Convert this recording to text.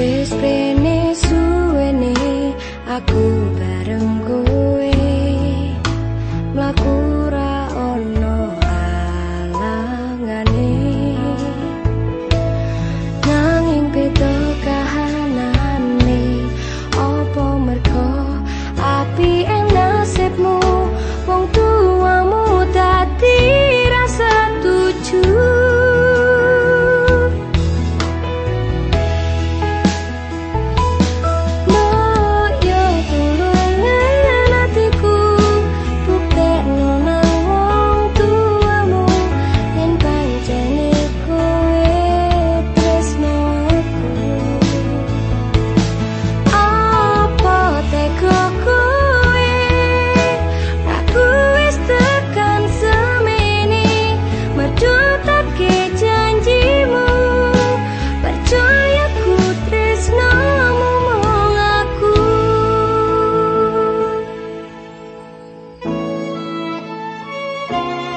Wis pene suwene aku Thank you.